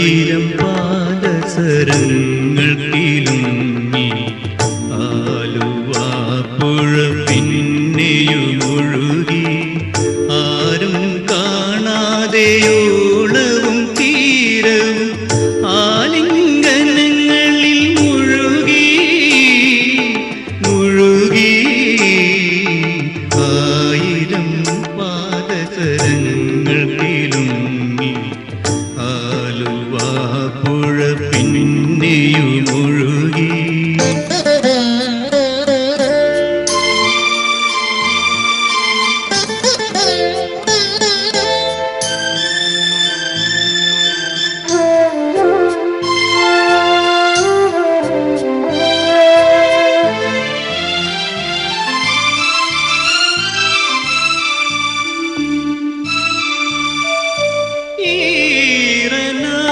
ആയിരം പാദസരങ്ങൾക്കിലുങ്ങി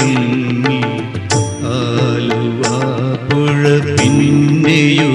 നീ ആലുവ പുഴ പിന്നെയും